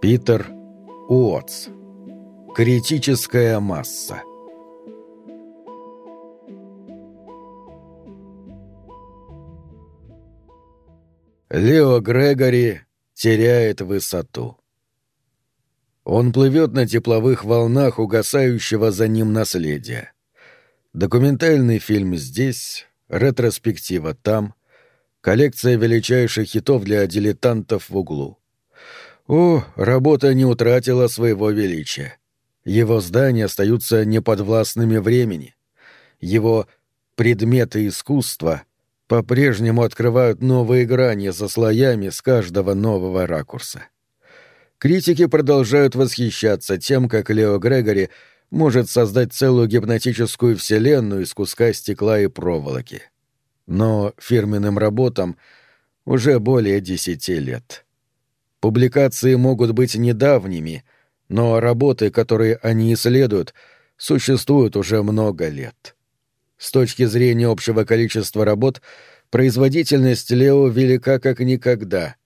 Питер Уотс. Критическая масса. Лео Грегори теряет высоту. Он плывет на тепловых волнах угасающего за ним наследия. Документальный фильм здесь, ретроспектива там, коллекция величайших хитов для дилетантов в углу. О, работа не утратила своего величия. Его здания остаются неподвластными времени. Его предметы искусства по-прежнему открывают новые грани за слоями с каждого нового ракурса. Критики продолжают восхищаться тем, как Лео Грегори может создать целую гипнотическую вселенную из куска стекла и проволоки. Но фирменным работам уже более десяти лет. Публикации могут быть недавними, но работы, которые они исследуют, существуют уже много лет. С точки зрения общего количества работ, производительность Лео велика как никогда,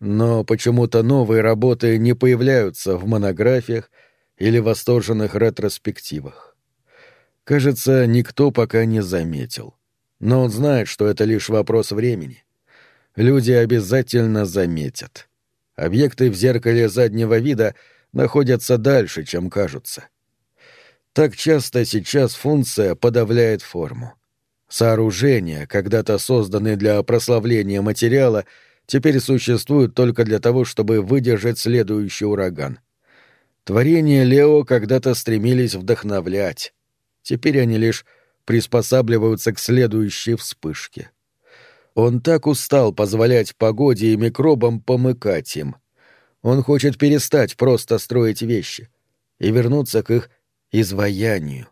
но почему-то новые работы не появляются в монографиях или восторженных ретроспективах. Кажется, никто пока не заметил. Но он знает, что это лишь вопрос времени. Люди обязательно заметят. Объекты в зеркале заднего вида находятся дальше, чем кажутся. Так часто сейчас функция подавляет форму. Сооружения, когда-то созданные для прославления материала, теперь существуют только для того, чтобы выдержать следующий ураган. Творения Лео когда-то стремились вдохновлять. Теперь они лишь приспосабливаются к следующей вспышке. Он так устал позволять погоде и микробам помыкать им. Он хочет перестать просто строить вещи и вернуться к их изваянию.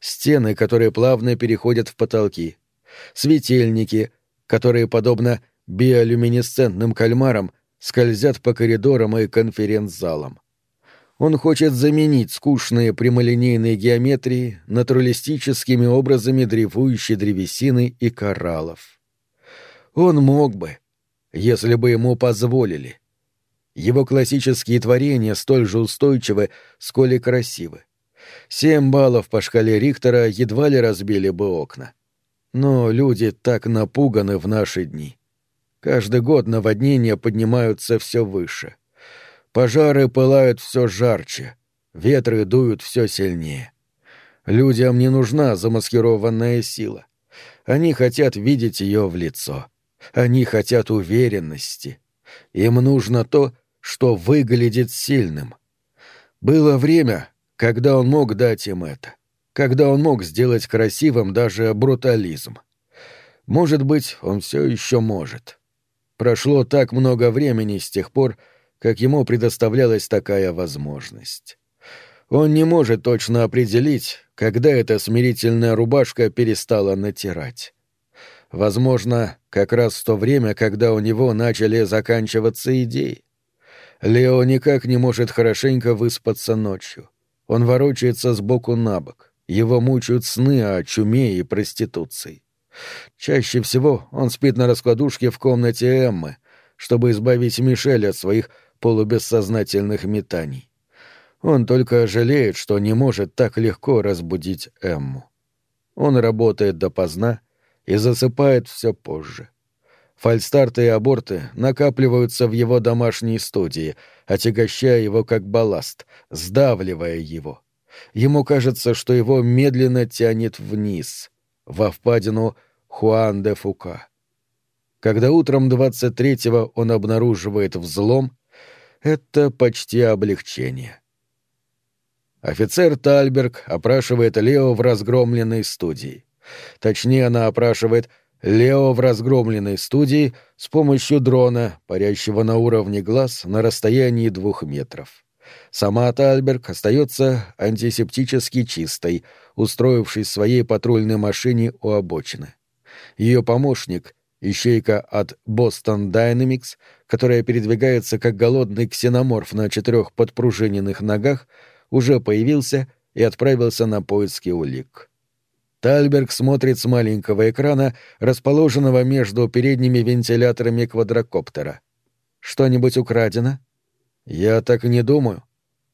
Стены, которые плавно переходят в потолки. Светильники, которые, подобно биолюминесцентным кальмарам, скользят по коридорам и конференц-залам. Он хочет заменить скучные прямолинейные геометрии натуралистическими образами дрейфующей древесины и кораллов. Он мог бы, если бы ему позволили. Его классические творения столь же устойчивы, сколь и красивы. Семь баллов по шкале Рихтера едва ли разбили бы окна. Но люди так напуганы в наши дни. Каждый год наводнения поднимаются все выше. Пожары пылают все жарче, ветры дуют все сильнее. Людям не нужна замаскированная сила. Они хотят видеть ее в лицо. Они хотят уверенности. Им нужно то, что выглядит сильным. Было время, когда он мог дать им это, когда он мог сделать красивым даже брутализм. Может быть, он все еще может. Прошло так много времени с тех пор, как ему предоставлялась такая возможность. Он не может точно определить, когда эта смирительная рубашка перестала натирать. Возможно, как раз в то время, когда у него начали заканчиваться идеи. Лео никак не может хорошенько выспаться ночью. Он ворочается с боку на бок. Его мучают сны о чуме и проституции. Чаще всего он спит на раскладушке в комнате Эммы, чтобы избавить Мишель от своих полубессознательных метаний. Он только жалеет, что не может так легко разбудить Эмму. Он работает допоздна, и засыпает все позже. Фальстарты и аборты накапливаются в его домашней студии, отягощая его как балласт, сдавливая его. Ему кажется, что его медленно тянет вниз, во впадину Хуан де Фука. Когда утром 23-го он обнаруживает взлом, это почти облегчение. Офицер Тальберг опрашивает Лео в разгромленной студии. Точнее, она опрашивает Лео в разгромленной студии с помощью дрона, парящего на уровне глаз на расстоянии двух метров. Сама Тальберг остается антисептически чистой, устроившись в своей патрульной машине у обочины. Ее помощник, ищейка от Boston Dynamics, которая передвигается как голодный ксеноморф на четырех подпружиненных ногах, уже появился и отправился на поиски улик. Тальберг смотрит с маленького экрана, расположенного между передними вентиляторами квадрокоптера. «Что-нибудь украдено?» Я так не думаю.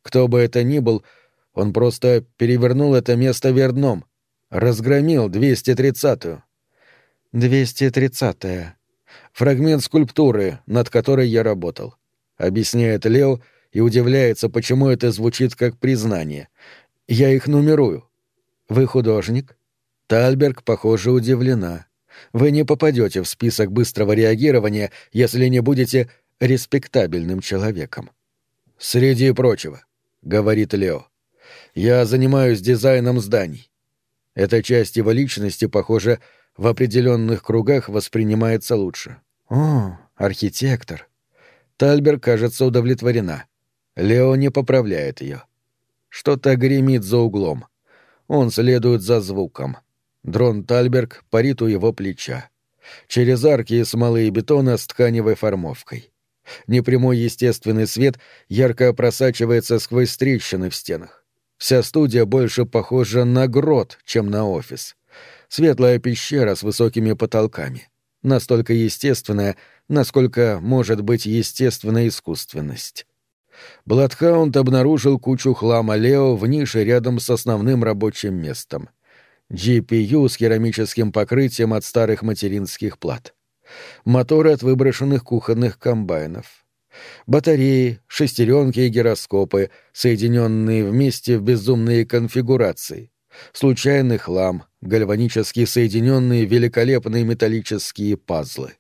Кто бы это ни был, он просто перевернул это место вверх дном. Разгромил 230-ю. 230-я. Фрагмент скульптуры, над которой я работал. Объясняет Лео и удивляется, почему это звучит как признание. Я их нумерую. Вы художник? Тальберг, похоже, удивлена. Вы не попадете в список быстрого реагирования, если не будете респектабельным человеком. Среди прочего, говорит Лео. Я занимаюсь дизайном зданий. Эта часть его личности, похоже, в определенных кругах воспринимается лучше. О, архитектор. Тальбер кажется удовлетворена. Лео не поправляет ее. Что-то гремит за углом. Он следует за звуком. Дрон Тальберг парит у его плеча. Через арки из смолы и бетона с тканевой формовкой. Непрямой естественный свет ярко просачивается сквозь трещины в стенах. Вся студия больше похожа на грот, чем на офис. Светлая пещера с высокими потолками. Настолько естественная, насколько может быть естественная искусственность. Бладхаунд обнаружил кучу хлама Лео в нише рядом с основным рабочим местом. GPU с керамическим покрытием от старых материнских плат. Моторы от выброшенных кухонных комбайнов. Батареи, шестеренки и гироскопы, соединенные вместе в безумные конфигурации. Случайный хлам, гальванически соединенные великолепные металлические пазлы.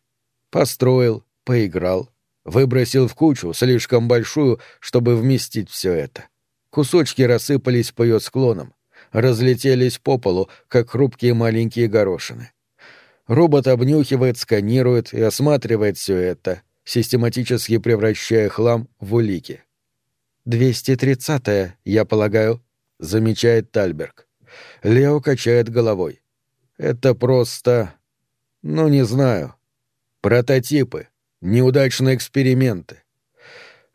Построил, поиграл, выбросил в кучу, слишком большую, чтобы вместить все это. Кусочки рассыпались по ее склонам, разлетелись по полу, как хрупкие маленькие горошины. Робот обнюхивает, сканирует и осматривает все это, систематически превращая хлам в улики. «230-е, я полагаю», — замечает Тальберг. Лео качает головой. «Это просто... ну, не знаю. Прототипы, неудачные эксперименты.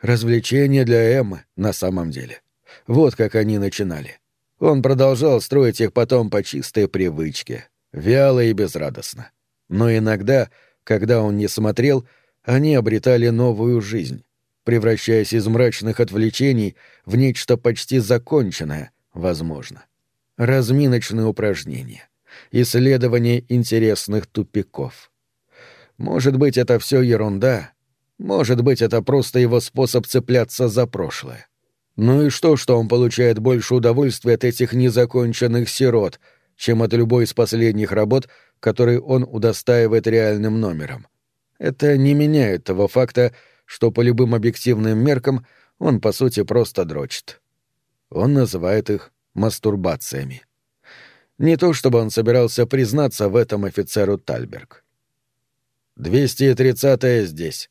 Развлечения для Эммы на самом деле. Вот как они начинали. Он продолжал строить их потом по чистой привычке, вяло и безрадостно. Но иногда, когда он не смотрел, они обретали новую жизнь, превращаясь из мрачных отвлечений в нечто почти законченное, возможно разминочные упражнения, исследование интересных тупиков. Может быть, это все ерунда, может быть, это просто его способ цепляться за прошлое. Ну и что, что он получает больше удовольствия от этих незаконченных сирот, чем от любой из последних работ, которые он удостаивает реальным номером? Это не меняет того факта, что по любым объективным меркам он, по сути, просто дрочит. Он называет их мастурбациями. Не то чтобы он собирался признаться в этом офицеру Тальберг. «230-я здесь».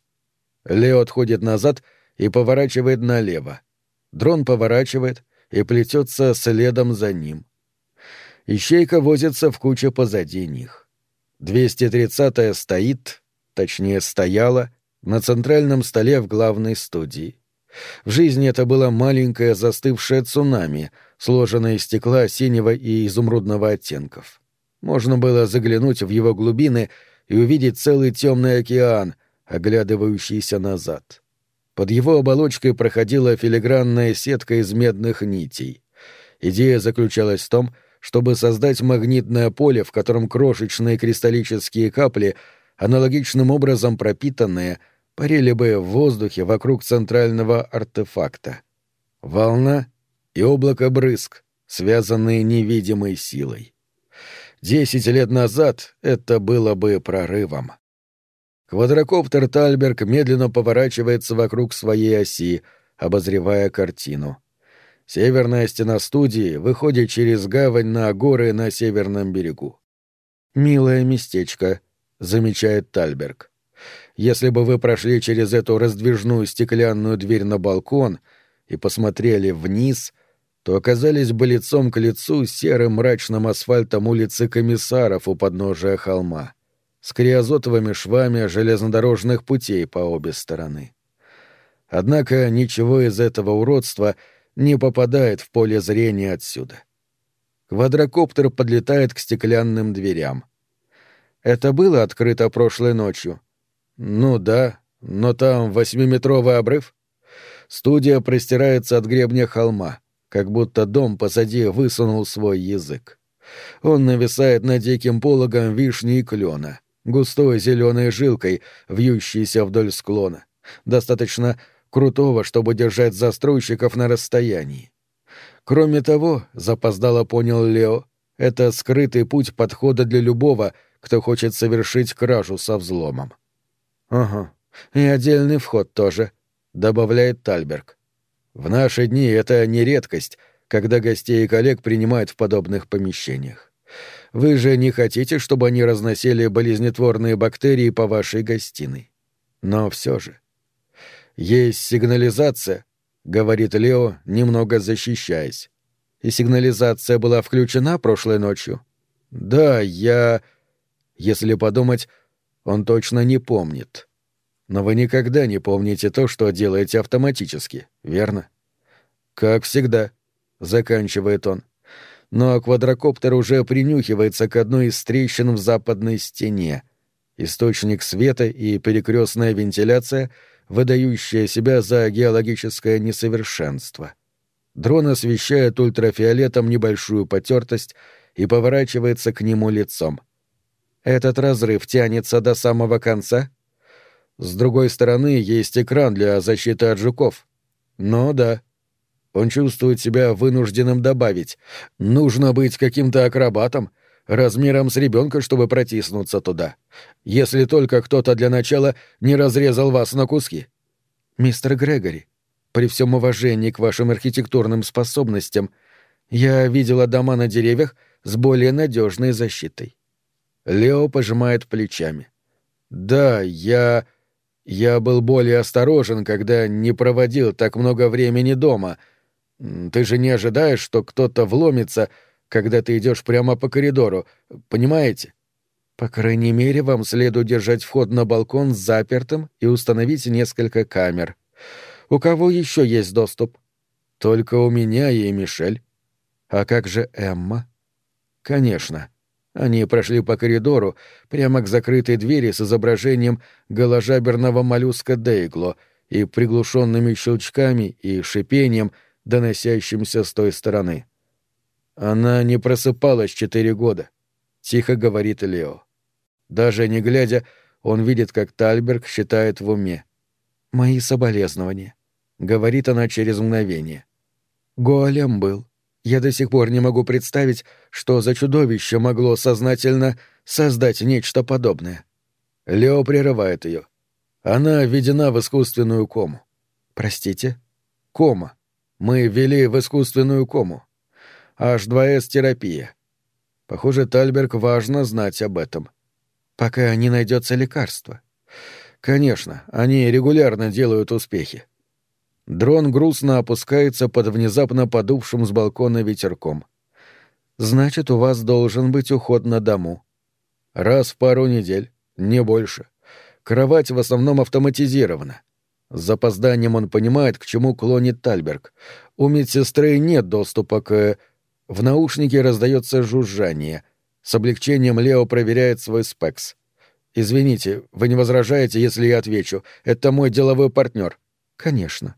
Лео отходит назад и поворачивает налево. Дрон поворачивает и плетется следом за ним. Ищейка возится в куче позади них. 230-я стоит, точнее стояла, на центральном столе в главной студии. В жизни это было маленькое застывшее цунами — сложенное из стекла синего и изумрудного оттенков. Можно было заглянуть в его глубины и увидеть целый темный океан, оглядывающийся назад. Под его оболочкой проходила филигранная сетка из медных нитей. Идея заключалась в том, чтобы создать магнитное поле, в котором крошечные кристаллические капли, аналогичным образом пропитанные, парили бы в воздухе вокруг центрального артефакта. Волна и облако брызг, связанные невидимой силой. Десять лет назад это было бы прорывом. Квадрокоптер Тальберг медленно поворачивается вокруг своей оси, обозревая картину. Северная стена студии выходит через гавань на горы на северном берегу. «Милое местечко», — замечает Тальберг. «Если бы вы прошли через эту раздвижную стеклянную дверь на балкон и посмотрели вниз, то оказались бы лицом к лицу серым мрачным асфальтом улицы комиссаров у подножия холма, с криозотовыми швами железнодорожных путей по обе стороны. Однако ничего из этого уродства не попадает в поле зрения отсюда. Квадрокоптер подлетает к стеклянным дверям. Это было открыто прошлой ночью. Ну да, но там восьмиметровый обрыв. Студия простирается от гребня холма, как будто дом позади высунул свой язык. Он нависает над диким пологом вишни и клена, густой зеленой жилкой, вьющейся вдоль склона, достаточно крутого, чтобы держать застройщиков на расстоянии. Кроме того, запоздало понял Лео, это скрытый путь подхода для любого, кто хочет совершить кражу со взломом. «Ага, и отдельный вход тоже», — добавляет Тальберг. «В наши дни это не редкость, когда гостей и коллег принимают в подобных помещениях. Вы же не хотите, чтобы они разносили болезнетворные бактерии по вашей гостиной. Но все же. Есть сигнализация, — говорит Лео, немного защищаясь. И сигнализация была включена прошлой ночью? Да, я... Если подумать, он точно не помнит. Но вы никогда не помните то, что делаете автоматически, верно? Как всегда, заканчивает он. Но квадрокоптер уже принюхивается к одной из трещин в западной стене. Источник света и перекрестная вентиляция, выдающая себя за геологическое несовершенство. Дрон освещает ультрафиолетом небольшую потертость и поворачивается к нему лицом. Этот разрыв тянется до самого конца? С другой стороны, есть экран для защиты от жуков. Но да, он чувствует себя вынужденным добавить. Нужно быть каким-то акробатом, размером с ребенка, чтобы протиснуться туда. Если только кто-то для начала не разрезал вас на куски. Мистер Грегори, при всем уважении к вашим архитектурным способностям, я видела дома на деревьях с более надежной защитой. Лео пожимает плечами. «Да, я... я был более осторожен, когда не проводил так много времени дома. Ты же не ожидаешь, что кто-то вломится, когда ты идешь прямо по коридору, понимаете?» По крайней мере, вам следует держать вход на балкон запертым и установить несколько камер. У кого еще есть доступ? Только у меня и Мишель. А как же Эмма? Конечно. Они прошли по коридору прямо к закрытой двери с изображением голожаберного моллюска Дейгло и приглушенными щелчками и шипением, доносящимся с той стороны. Она не просыпалась четыре года, — тихо говорит Лео. Даже не глядя, он видит, как Тальберг считает в уме. «Мои соболезнования», — говорит она через мгновение. Голем был. Я до сих пор не могу представить, что за чудовище могло сознательно создать нечто подобное. Лео прерывает ее. Она введена в искусственную кому. Простите? Кома. Мы ввели в искусственную кому. H2S-терапия. Похоже, Тальберг важно знать об этом. Пока не найдется лекарство. Конечно, они регулярно делают успехи. Дрон грустно опускается под внезапно подувшим с балкона ветерком. «Значит, у вас должен быть уход на дому». «Раз в пару недель, не больше. Кровать в основном автоматизирована. С запозданием он понимает, к чему клонит Тальберг. У медсестры нет доступа к... В наушнике раздается жужжание. С облегчением Лео проверяет свой спекс. «Извините, вы не возражаете, если я отвечу. Это мой деловой партнер». «Конечно».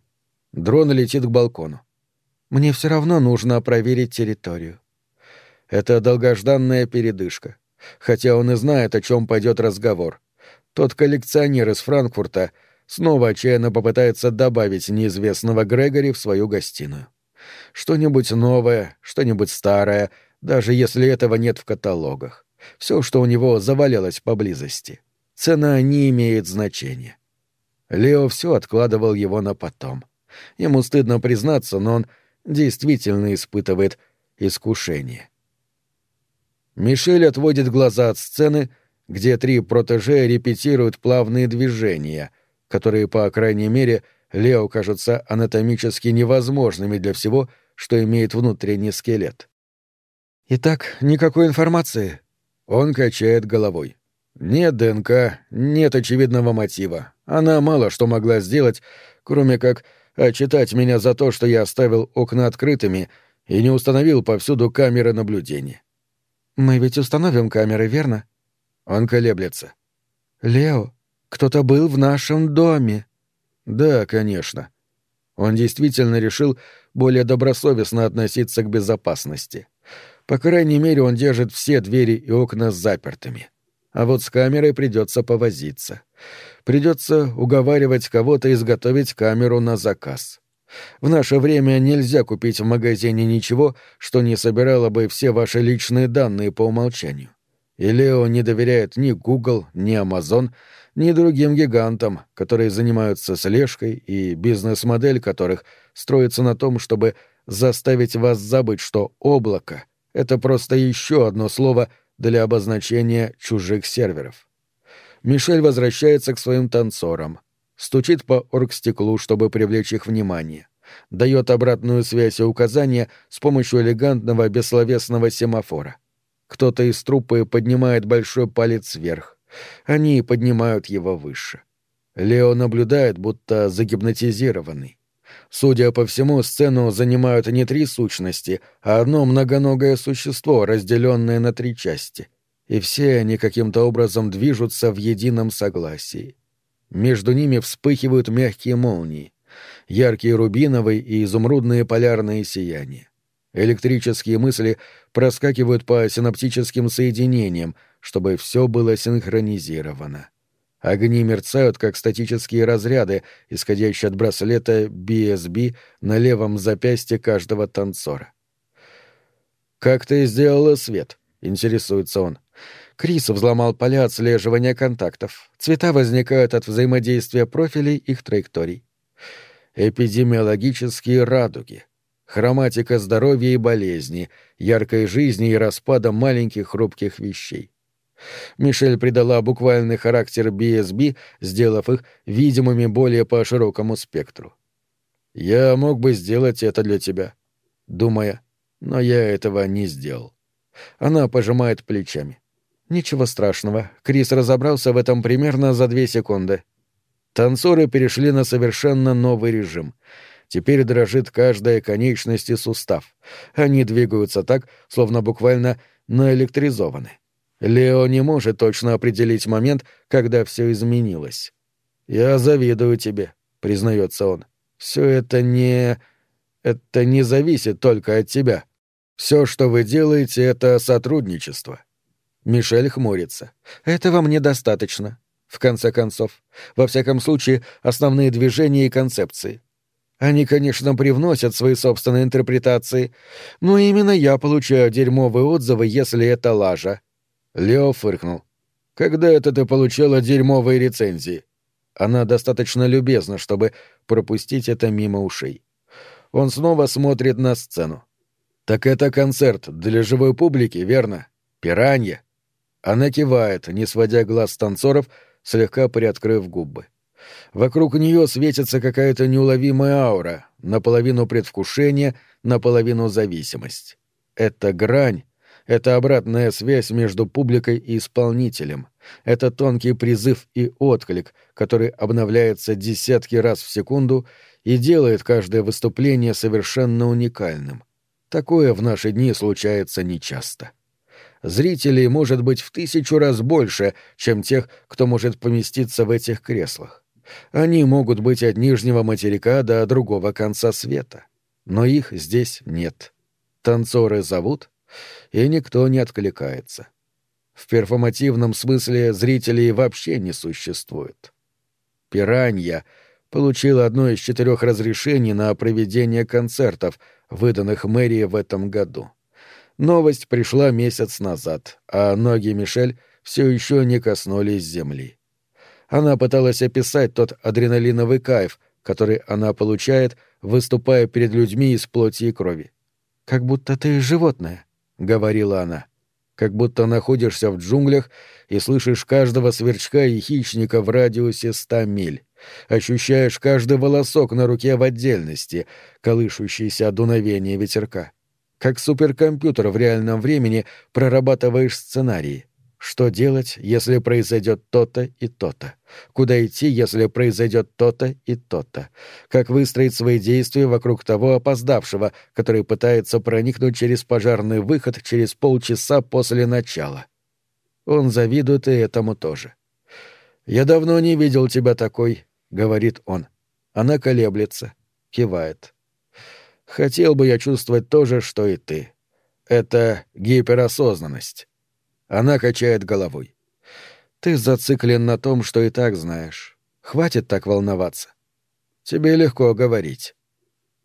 Дрон летит к балкону. Мне все равно нужно проверить территорию. Это долгожданная передышка. Хотя он и знает, о чем пойдет разговор. Тот коллекционер из Франкфурта снова отчаянно попытается добавить неизвестного Грегори в свою гостиную. Что-нибудь новое, что-нибудь старое, даже если этого нет в каталогах. Все, что у него завалялось поблизости. Цена не имеет значения. Лео все откладывал его на потом. Ему стыдно признаться, но он действительно испытывает искушение. Мишель отводит глаза от сцены, где три протеже репетируют плавные движения, которые, по крайней мере, Лео кажутся анатомически невозможными для всего, что имеет внутренний скелет. «Итак, никакой информации?» Он качает головой. «Нет ДНК, нет очевидного мотива. Она мало что могла сделать, кроме как отчитать меня за то, что я оставил окна открытыми и не установил повсюду камеры наблюдения. «Мы ведь установим камеры, верно?» Он колеблется. «Лео, кто-то был в нашем доме». «Да, конечно». Он действительно решил более добросовестно относиться к безопасности. По крайней мере, он держит все двери и окна запертыми. А вот с камерой придется повозиться. Придется уговаривать кого-то изготовить камеру на заказ. В наше время нельзя купить в магазине ничего, что не собирало бы все ваши личные данные по умолчанию. И Лео не доверяет ни Google, ни Amazon, ни другим гигантам, которые занимаются слежкой и бизнес-модель которых строится на том, чтобы заставить вас забыть, что облако — это просто еще одно слово для обозначения чужих серверов. Мишель возвращается к своим танцорам, стучит по оргстеклу, чтобы привлечь их внимание, дает обратную связь и указания с помощью элегантного бессловесного семафора. Кто-то из труппы поднимает большой палец вверх. Они поднимают его выше. Лео наблюдает, будто загипнотизированный. Судя по всему, сцену занимают не три сущности, а одно многоногое существо, разделенное на три части. И все они каким-то образом движутся в едином согласии. Между ними вспыхивают мягкие молнии, яркие рубиновые и изумрудные полярные сияния. Электрические мысли проскакивают по синаптическим соединениям, чтобы все было синхронизировано. Огни мерцают, как статические разряды, исходящие от браслета BSB на левом запястье каждого танцора. «Как ты сделала свет?» — интересуется он. Крис взломал поля отслеживания контактов. Цвета возникают от взаимодействия профилей их траекторий. Эпидемиологические радуги — хроматика здоровья и болезни, яркой жизни и распада маленьких хрупких вещей. Мишель придала буквальный характер BSB, сделав их видимыми более по широкому спектру. «Я мог бы сделать это для тебя», думая, но я этого не сделал. Она пожимает плечами. Ничего страшного, Крис разобрался в этом примерно за две секунды. Танцоры перешли на совершенно новый режим — Теперь дрожит каждая конечность и сустав. Они двигаются так, словно буквально наэлектризованы. Лео не может точно определить момент, когда все изменилось. «Я завидую тебе», — признается он. «Все это не... это не зависит только от тебя. Все, что вы делаете, — это сотрудничество». Мишель хмурится. «Этого мне достаточно. В конце концов. Во всяком случае, основные движения и концепции. Они, конечно, привносят свои собственные интерпретации, но именно я получаю дерьмовые отзывы, если это лажа. Лео фыркнул. Когда это ты получала дерьмовые рецензии? Она достаточно любезна, чтобы пропустить это мимо ушей. Он снова смотрит на сцену. Так это концерт для живой публики, верно? Пиранья. Она кивает, не сводя глаз с танцоров, слегка приоткрыв губы. Вокруг нее светится какая-то неуловимая аура, наполовину предвкушение, наполовину зависимость. Это грань, это обратная связь между публикой и исполнителем. Это тонкий призыв и отклик, который обновляется десятки раз в секунду и делает каждое выступление совершенно уникальным. Такое в наши дни случается нечасто. Зрителей может быть в тысячу раз больше, чем тех, кто может поместиться в этих креслах. Они могут быть от нижнего материка до другого конца света. Но их здесь нет. Танцоры зовут, и никто не откликается. В перформативном смысле зрителей вообще не существует. «Пиранья» получила одно из четырех разрешений на проведение концертов, выданных мэрии в этом году. Новость пришла месяц назад, а ноги Мишель все еще не коснулись земли. Она пыталась описать тот адреналиновый кайф, который она получает, выступая перед людьми из плоти и крови. «Как будто ты животное», — говорила она. «Как будто находишься в джунглях и слышишь каждого сверчка и хищника в радиусе ста миль. Ощущаешь каждый волосок на руке в отдельности, колышущийся от дуновения ветерка. Как суперкомпьютер в реальном времени прорабатываешь сценарии. Что делать, если произойдет то-то и то-то? Куда идти, если произойдет то-то и то-то? Как выстроить свои действия вокруг того опоздавшего, который пытается проникнуть через пожарный выход через полчаса после начала? Он завидует и этому тоже. «Я давно не видел тебя такой», — говорит он. Она колеблется. кивает. Хотел бы я чувствовать то же, что и ты. Это гиперосознанность. Она качает головой. Ты зациклен на том, что и так знаешь. Хватит так волноваться. Тебе легко говорить.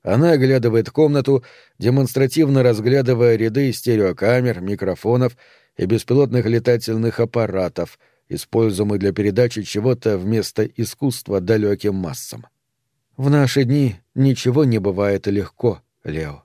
Она оглядывает комнату, демонстративно разглядывая ряды стереокамер, микрофонов и беспилотных летательных аппаратов, используемых для передачи чего-то вместо искусства далеким массам. В наши дни ничего не бывает легко, Лео.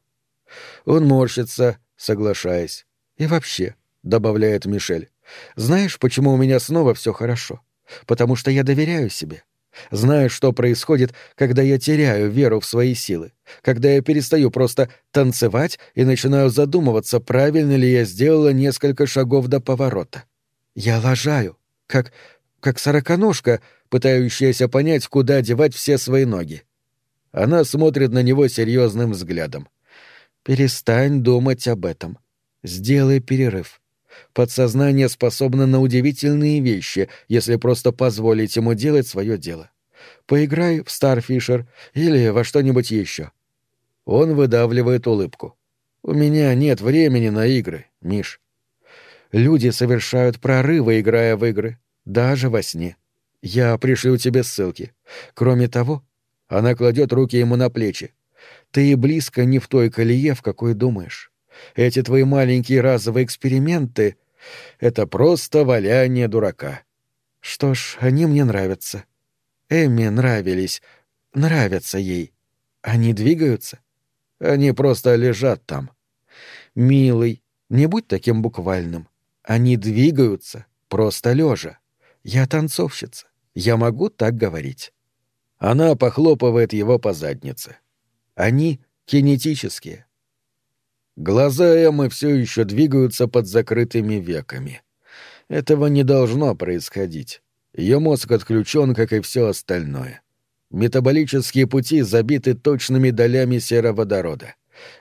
Он морщится, соглашаясь. И вообще, добавляет Мишель, знаешь, почему у меня снова все хорошо? Потому что я доверяю себе. Знаю, что происходит, когда я теряю веру в свои силы, когда я перестаю просто танцевать и начинаю задумываться, правильно ли я сделала несколько шагов до поворота. Я лажаю, как... как сороконожка, пытающаяся понять, куда девать все свои ноги. Она смотрит на него серьезным взглядом. «Перестань думать об этом. Сделай перерыв. Подсознание способно на удивительные вещи, если просто позволить ему делать свое дело. Поиграй в Старфишер или во что-нибудь еще». Он выдавливает улыбку. «У меня нет времени на игры, Миш. Люди совершают прорывы, играя в игры, даже во сне. Я пришлю тебе ссылки. Кроме того, она кладет руки ему на плечи. Ты и близко не в той колее, в какой думаешь. Эти твои маленькие разовые эксперименты — это просто валяние дурака. Что ж, они мне нравятся. Эмми нравились, нравятся ей. Они двигаются? Они просто лежат там. Милый, не будь таким буквальным. Они двигаются, просто лежа. Я танцовщица. Я могу так говорить. Она похлопывает его по заднице. Они кинетические. Глаза Эммы все еще двигаются под закрытыми веками. Этого не должно происходить. Ее мозг отключен, как и все остальное. Метаболические пути забиты точными долями сероводорода.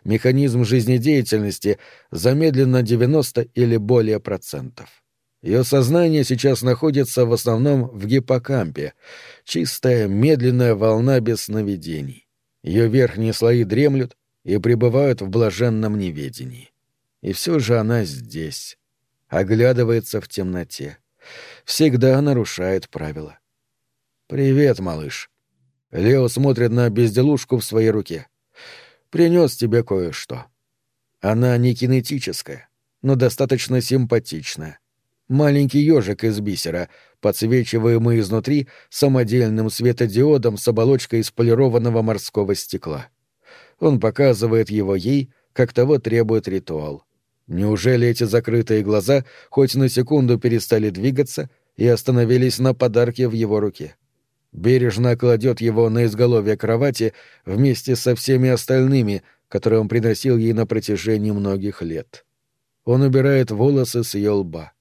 Механизм жизнедеятельности замедлен на 90 или более процентов. Ее сознание сейчас находится в основном в гиппокампе, чистая, медленная волна без сновидений. Ее верхние слои дремлют и пребывают в блаженном неведении. И все же она здесь, оглядывается в темноте. Всегда нарушает правила. «Привет, малыш». Лео смотрит на безделушку в своей руке. «Принес тебе кое-что. Она не кинетическая, но достаточно симпатичная маленький ежик из бисера, подсвечиваемый изнутри самодельным светодиодом с оболочкой из полированного морского стекла. Он показывает его ей, как того требует ритуал. Неужели эти закрытые глаза хоть на секунду перестали двигаться и остановились на подарке в его руке? Бережно кладет его на изголовье кровати вместе со всеми остальными, которые он приносил ей на протяжении многих лет. Он убирает волосы с ее лба.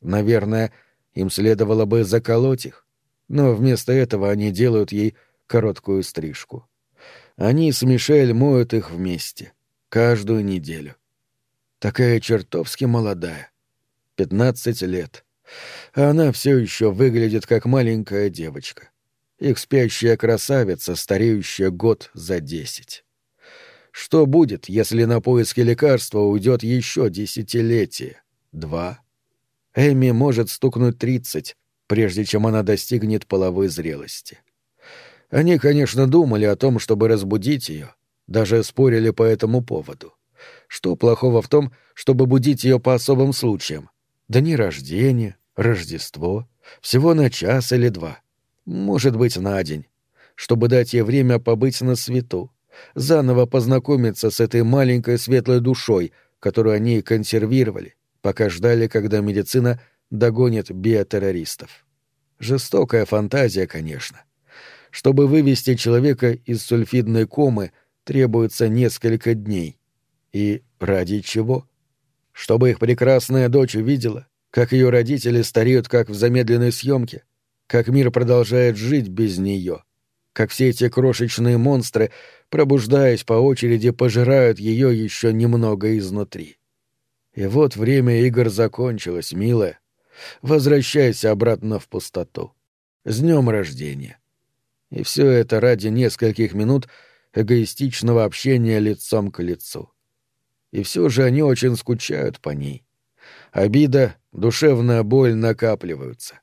Наверное, им следовало бы заколоть их, но вместо этого они делают ей короткую стрижку. Они с Мишель моют их вместе, каждую неделю. Такая чертовски молодая. Пятнадцать лет. А она все еще выглядит как маленькая девочка. Их спящая красавица, стареющая год за десять. Что будет, если на поиски лекарства уйдет еще десятилетие? Два? Эми может стукнуть тридцать, прежде чем она достигнет половой зрелости. Они, конечно, думали о том, чтобы разбудить ее, даже спорили по этому поводу. Что плохого в том, чтобы будить ее по особым случаям? Дни рождения, Рождество, всего на час или два. Может быть, на день. Чтобы дать ей время побыть на свету, заново познакомиться с этой маленькой светлой душой, которую они консервировали, пока ждали, когда медицина догонит биотеррористов. Жестокая фантазия, конечно. Чтобы вывести человека из сульфидной комы, требуется несколько дней. И ради чего? Чтобы их прекрасная дочь увидела, как ее родители стареют как в замедленной съемке, как мир продолжает жить без нее, как все эти крошечные монстры, пробуждаясь по очереди, пожирают ее еще немного изнутри. И вот время игр закончилось, милая. Возвращайся обратно в пустоту. С днем рождения. И все это ради нескольких минут, эгоистичного общения лицом к лицу. И все же они очень скучают по ней. Обида, душевная боль накапливаются.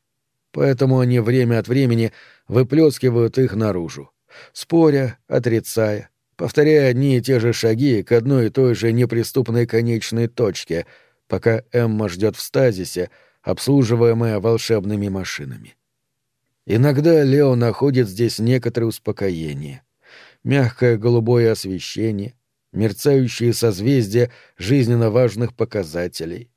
Поэтому они время от времени выплескивают их наружу, споря, отрицая, повторяя одни и те же шаги к одной и той же неприступной конечной точке, пока Эмма ждет в стазисе, обслуживаемая волшебными машинами. Иногда Лео находит здесь некоторое успокоение. Мягкое голубое освещение, мерцающие созвездия жизненно важных показателей,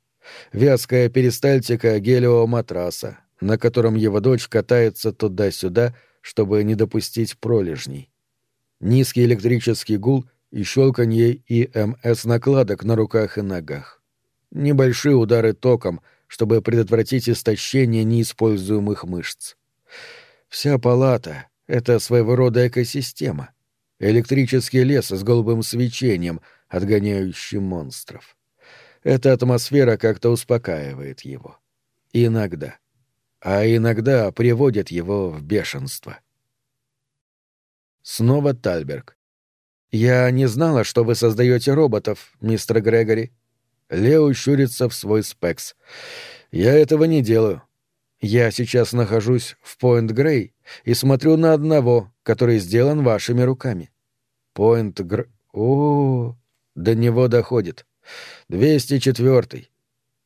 вязкая перистальтика гелиоматраса, на котором его дочь катается туда-сюда, чтобы не допустить пролежней. Низкий электрический гул и щелканье ИМС накладок на руках и ногах. Небольшие удары током, чтобы предотвратить истощение неиспользуемых мышц. Вся палата — это своего рода экосистема. Электрический лес с голубым свечением, отгоняющим монстров. Эта атмосфера как-то успокаивает его. Иногда а иногда приводит его в бешенство. Снова Тальберг. «Я не знала, что вы создаете роботов, мистер Грегори». Лео щурится в свой спекс. «Я этого не делаю. Я сейчас нахожусь в Пойнт Грей и смотрю на одного, который сделан вашими руками. Пойнт Гр... О, до него доходит. 204-й.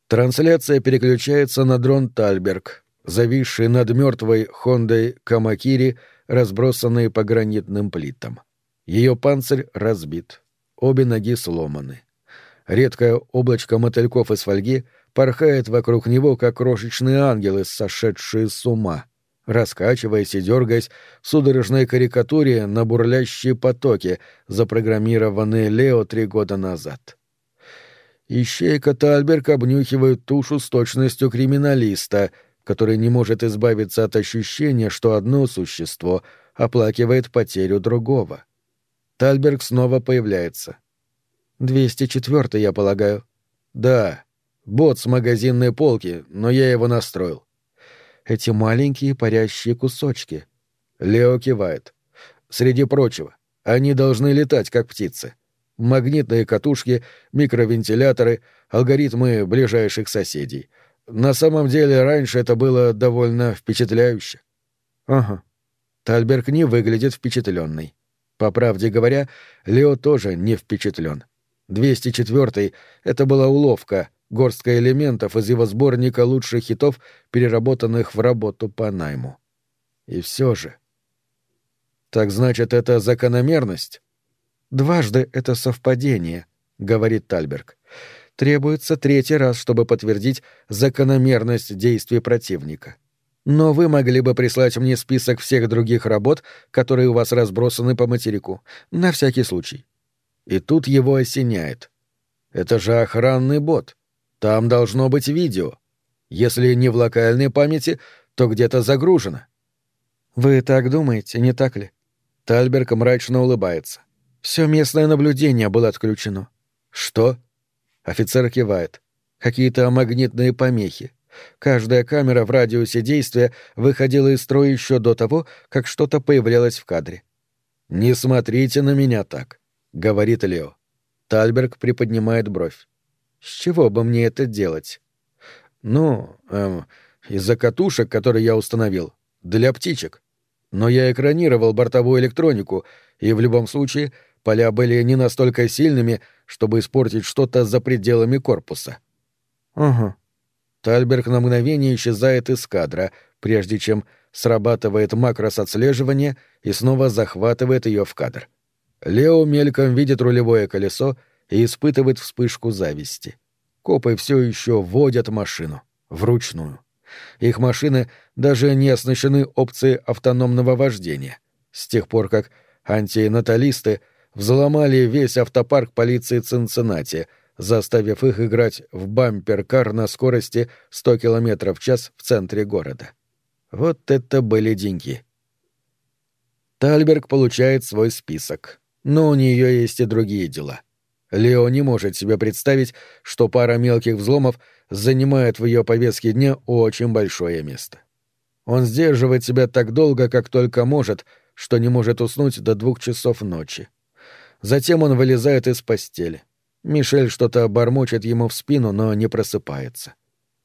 Трансляция переключается на дрон Тальберг, зависшие над мертвой Хондой Камакири, разбросанные по гранитным плитам. Ее панцирь разбит, обе ноги сломаны. Редкое облачко мотыльков из фольги порхает вокруг него, как крошечные ангелы, сошедшие с ума, раскачиваясь и дергаясь в судорожной карикатуре на бурлящие потоки, запрограммированные Лео три года назад. Ищейка Тальберг обнюхивает тушу с точностью криминалиста — который не может избавиться от ощущения, что одно существо оплакивает потерю другого. Тальберг снова появляется. «204 я полагаю». «Да. Бот с магазинной полки, но я его настроил». «Эти маленькие парящие кусочки». Лео кивает. «Среди прочего, они должны летать, как птицы. Магнитные катушки, микровентиляторы, алгоритмы ближайших соседей — на самом деле, раньше это было довольно впечатляюще. Ага. Тальберг не выглядит впечатленный. По правде говоря, Лео тоже не впечатлен. 204-й — это была уловка, горстка элементов из его сборника лучших хитов, переработанных в работу по найму. И все же... Так значит, это закономерность? Дважды это совпадение, — говорит Тальберг требуется третий раз, чтобы подтвердить закономерность действий противника. Но вы могли бы прислать мне список всех других работ, которые у вас разбросаны по материку, на всякий случай. И тут его осеняет. Это же охранный бот. Там должно быть видео. Если не в локальной памяти, то где-то загружено. Вы так думаете, не так ли? Тальберг мрачно улыбается. Все местное наблюдение было отключено. Что? Офицер кивает. Какие-то магнитные помехи. Каждая камера в радиусе действия выходила из строя еще до того, как что-то появлялось в кадре. «Не смотрите на меня так», — говорит Лео. Тальберг приподнимает бровь. «С чего бы мне это делать?» «Ну, эм, из-за катушек, которые я установил. Для птичек. Но я экранировал бортовую электронику, и в любом случае поля были не настолько сильными, чтобы испортить что-то за пределами корпуса. Ага. Тальберг на мгновение исчезает из кадра, прежде чем срабатывает макрос отслеживания и снова захватывает ее в кадр. Лео мельком видит рулевое колесо и испытывает вспышку зависти. Копы все еще водят машину. Вручную. Их машины даже не оснащены опцией автономного вождения. С тех пор, как антинаталисты — взломали весь автопарк полиции Цинциннати, заставив их играть в бампер-кар на скорости 100 км в час в центре города. Вот это были деньги. Тальберг получает свой список, но у нее есть и другие дела. Лео не может себе представить, что пара мелких взломов занимает в ее повестке дня очень большое место. Он сдерживает себя так долго, как только может, что не может уснуть до двух часов ночи Затем он вылезает из постели. Мишель что-то бормочет ему в спину, но не просыпается.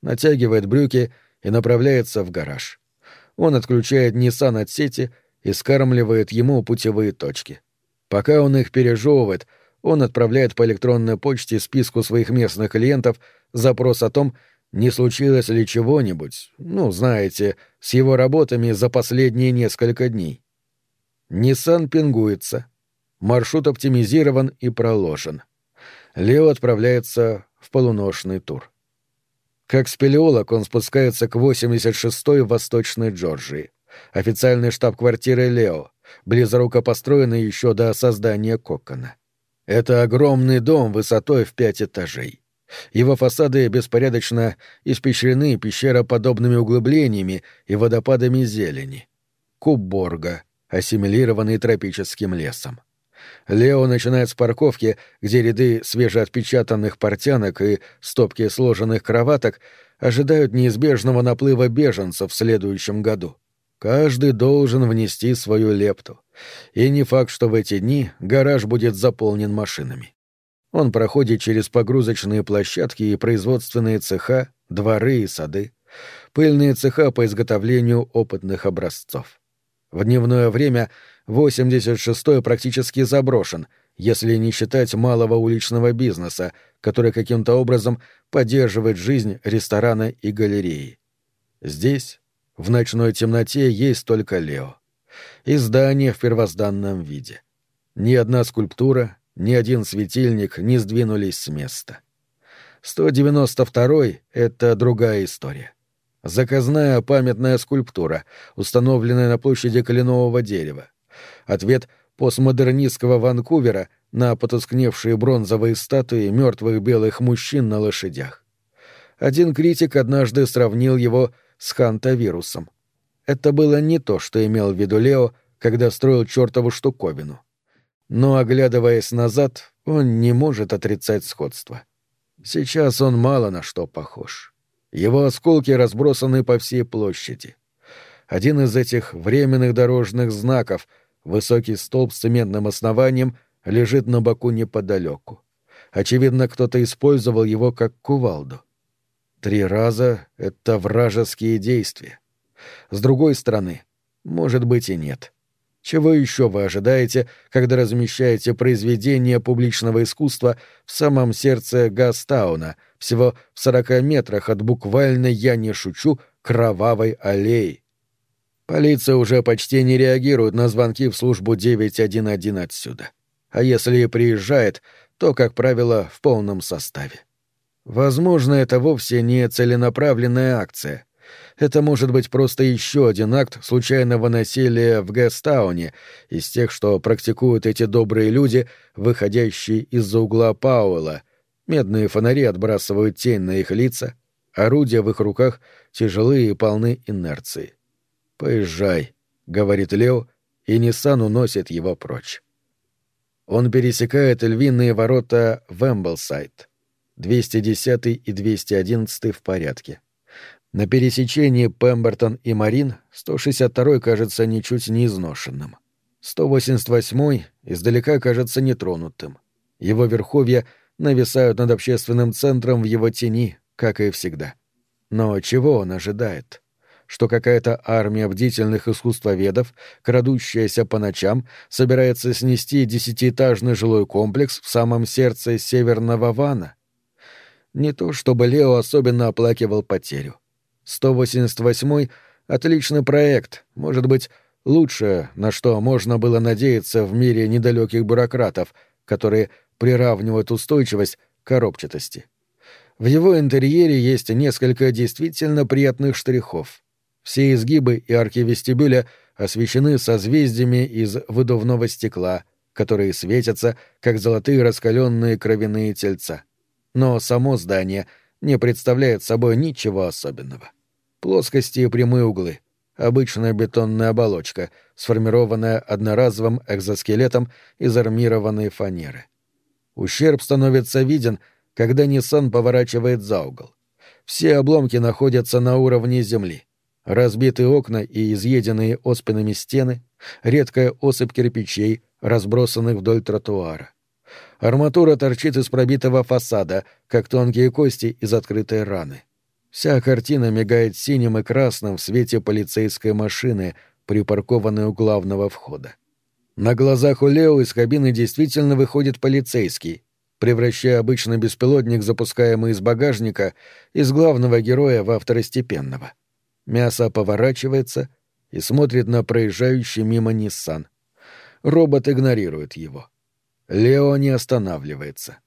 Натягивает брюки и направляется в гараж. Он отключает Nissan от сети и скармливает ему путевые точки. Пока он их пережевывает, он отправляет по электронной почте списку своих местных клиентов запрос о том, не случилось ли чего-нибудь, ну, знаете, с его работами за последние несколько дней. Ниссан пингуется. Маршрут оптимизирован и проложен. Лео отправляется в полуношный тур. Как спелеолог он спускается к 86-й в Восточной Джорджии. Официальный штаб-квартиры Лео, близоруко построенный еще до создания Кокона. Это огромный дом высотой в пять этажей. Его фасады беспорядочно испещрены пещероподобными углублениями и водопадами зелени. Куб Борга, ассимилированный тропическим лесом. Лео начинает с парковки, где ряды свежеотпечатанных портянок и стопки сложенных кроваток ожидают неизбежного наплыва беженцев в следующем году. Каждый должен внести свою лепту. И не факт, что в эти дни гараж будет заполнен машинами. Он проходит через погрузочные площадки и производственные цеха, дворы и сады, пыльные цеха по изготовлению опытных образцов. В дневное время 86-й практически заброшен, если не считать малого уличного бизнеса, который каким-то образом поддерживает жизнь ресторана и галереи. Здесь, в ночной темноте, есть только Лео. И здание в первозданном виде. Ни одна скульптура, ни один светильник не сдвинулись с места. 192-й — это другая история. Заказная памятная скульптура, установленная на площади кленового дерева. Ответ постмодернистского Ванкувера на потускневшие бронзовые статуи мертвых белых мужчин на лошадях. Один критик однажды сравнил его с хантавирусом. Это было не то, что имел в виду Лео, когда строил чертову штуковину но, оглядываясь назад, он не может отрицать сходство. Сейчас он мало на что похож. Его осколки разбросаны по всей площади. Один из этих временных дорожных знаков, высокий столб с цементным основанием, лежит на боку неподалеку. Очевидно, кто-то использовал его как кувалду. Три раза — это вражеские действия. С другой стороны, может быть и нет. Чего еще вы ожидаете, когда размещаете произведение публичного искусства в самом сердце Гастауна, всего в сорока метрах от буквально, я не шучу, кровавой аллеи? Полиция уже почти не реагирует на звонки в службу 911 отсюда. А если и приезжает, то, как правило, в полном составе. Возможно, это вовсе не целенаправленная акция — это может быть просто еще один акт случайного насилия в Гэстауне, из тех, что практикуют эти добрые люди, выходящие из-за угла Пауэлла. Медные фонари отбрасывают тень на их лица, орудия в их руках тяжелые и полны инерции. «Поезжай», — говорит Лео, и Ниссан уносит его прочь. Он пересекает львиные ворота в Эмблсайд. 210 и 211 в порядке. На пересечении Пембертон и Марин 162-й кажется ничуть не изношенным. 188-й издалека кажется нетронутым. Его верховья нависают над общественным центром в его тени, как и всегда. Но чего он ожидает? Что какая-то армия бдительных искусствоведов, крадущаяся по ночам, собирается снести десятиэтажный жилой комплекс в самом сердце Северного Вана? Не то чтобы Лео особенно оплакивал потерю. 188-й — отличный проект, может быть, лучшее, на что можно было надеяться в мире недалеких бюрократов, которые приравнивают устойчивость к коробчатости. В его интерьере есть несколько действительно приятных штрихов. Все изгибы и арки вестибюля освещены созвездиями из выдувного стекла, которые светятся, как золотые раскаленные кровяные тельца. Но само здание — не представляет собой ничего особенного. Плоскости и прямые углы, обычная бетонная оболочка, сформированная одноразовым экзоскелетом из армированной фанеры. Ущерб становится виден, когда Ниссан поворачивает за угол. Все обломки находятся на уровне земли. Разбитые окна и изъеденные оспинами стены, редкая осыпь кирпичей, разбросанных вдоль тротуара. Арматура торчит из пробитого фасада, как тонкие кости из открытой раны. Вся картина мигает синим и красным в свете полицейской машины, припаркованной у главного входа. На глазах у Лео из кабины действительно выходит полицейский, превращая обычно беспилотник, запускаемый из багажника, из главного героя во второстепенного. Мясо поворачивается и смотрит на проезжающий мимо Ниссан. Робот игнорирует его. Лео не останавливается.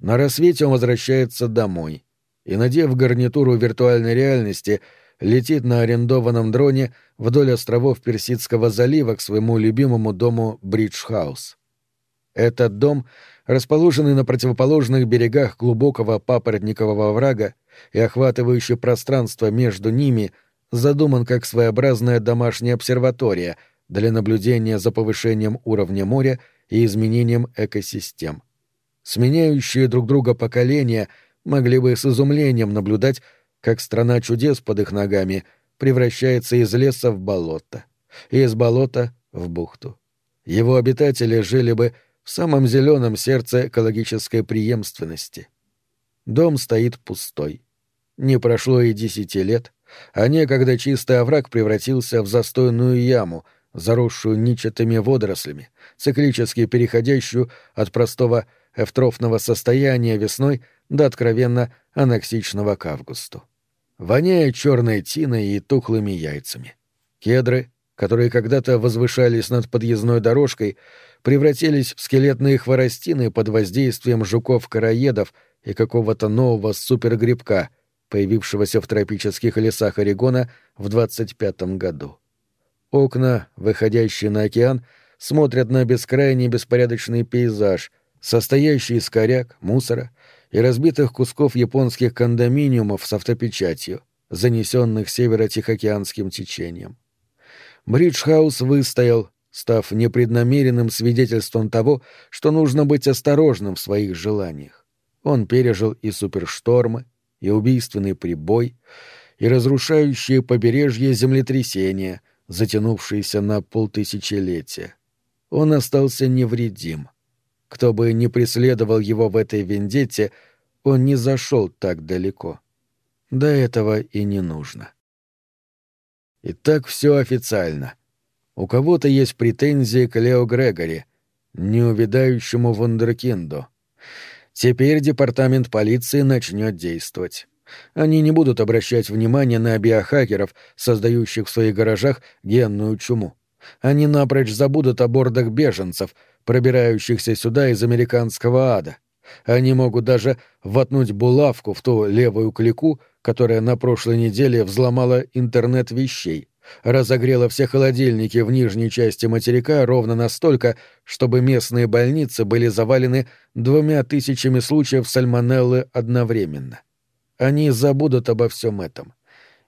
На рассвете он возвращается домой и, надев гарнитуру виртуальной реальности, летит на арендованном дроне вдоль островов Персидского залива к своему любимому дому Бриджхаус. Этот дом, расположенный на противоположных берегах глубокого папоротникового врага и охватывающий пространство между ними, задуман как своеобразная домашняя обсерватория для наблюдения за повышением уровня моря и изменением экосистем. Сменяющие друг друга поколения могли бы с изумлением наблюдать, как страна чудес под их ногами превращается из леса в болото, и из болота в бухту. Его обитатели жили бы в самом зеленом сердце экологической преемственности. Дом стоит пустой. Не прошло и десяти лет, а некогда чистый овраг превратился в застойную яму, заросшую ничатыми водорослями, циклически переходящую от простого эвтрофного состояния весной до откровенно аноксичного к августу. Воняет черной тиной и тухлыми яйцами. Кедры, которые когда-то возвышались над подъездной дорожкой, превратились в скелетные хворостины под воздействием жуков-караедов и какого-то нового супергрибка, появившегося в тропических лесах Орегона в 25-м году. Окна, выходящие на океан, смотрят на бескрайний беспорядочный пейзаж, состоящий из коряк, мусора и разбитых кусков японских кондоминиумов с автопечатью, занесенных северо-тихоокеанским течением. Бриджхаус выстоял, став непреднамеренным свидетельством того, что нужно быть осторожным в своих желаниях. Он пережил и суперштормы, и убийственный прибой, и разрушающие побережье землетрясения, затянувшиеся на полтысячелетия. Он остался невредим. Кто бы ни преследовал его в этой вендетте, он не зашел так далеко. До этого и не нужно. И так все официально. У кого-то есть претензии к Лео Грегори, неувидающему вундеркинду. Теперь департамент полиции начнет действовать. Они не будут обращать внимания на биохакеров, создающих в своих гаражах генную чуму. Они напрочь забудут о бордах беженцев, пробирающихся сюда из американского ада. Они могут даже воткнуть булавку в ту левую клику, которая на прошлой неделе взломала интернет вещей, разогрела все холодильники в нижней части материка ровно настолько, чтобы местные больницы были завалены двумя тысячами случаев сальмонеллы одновременно. Они забудут обо всем этом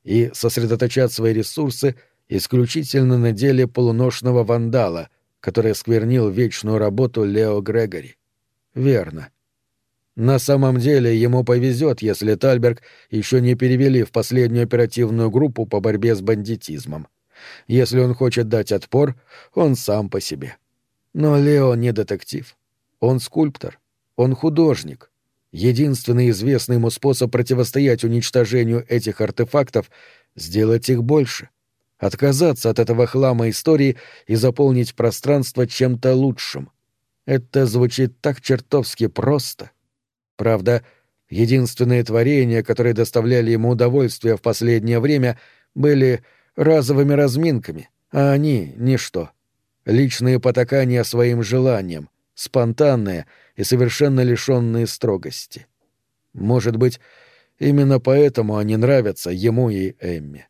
и сосредоточат свои ресурсы исключительно на деле полуношного вандала, который сквернил вечную работу Лео Грегори. Верно. На самом деле ему повезет, если Тальберг еще не перевели в последнюю оперативную группу по борьбе с бандитизмом. Если он хочет дать отпор, он сам по себе. Но Лео не детектив. Он скульптор. Он художник. Единственный известный ему способ противостоять уничтожению этих артефактов — сделать их больше. Отказаться от этого хлама истории и заполнить пространство чем-то лучшим. Это звучит так чертовски просто — Правда, единственные творения, которые доставляли ему удовольствие в последнее время, были разовыми разминками, а они — ничто. Личные потакания своим желаниям, спонтанные и совершенно лишенные строгости. Может быть, именно поэтому они нравятся ему и Эмме.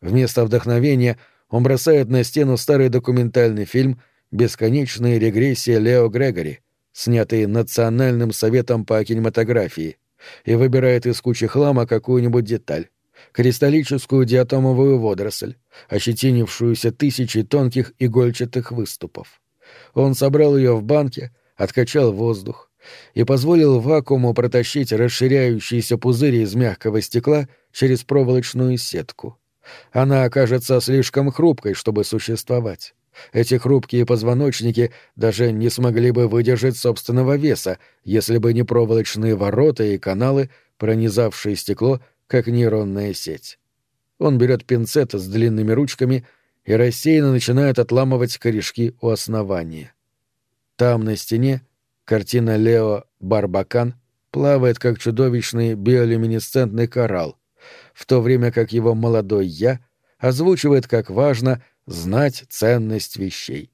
Вместо вдохновения он бросает на стену старый документальный фильм «Бесконечные регрессии Лео Грегори», снятый Национальным советом по кинематографии, и выбирает из кучи хлама какую-нибудь деталь. Кристаллическую диатомовую водоросль, ощетинившуюся тысячей тонких игольчатых выступов. Он собрал ее в банке, откачал воздух и позволил вакууму протащить расширяющиеся пузыри из мягкого стекла через проволочную сетку. Она окажется слишком хрупкой, чтобы существовать. Эти хрупкие позвоночники даже не смогли бы выдержать собственного веса, если бы не проволочные ворота и каналы, пронизавшие стекло, как нейронная сеть. Он берет пинцет с длинными ручками и рассеянно начинает отламывать корешки у основания. Там, на стене, картина Лео Барбакан плавает, как чудовищный биолюминесцентный коралл, в то время как его молодой «я» озвучивает, как важно знать ценность вещей.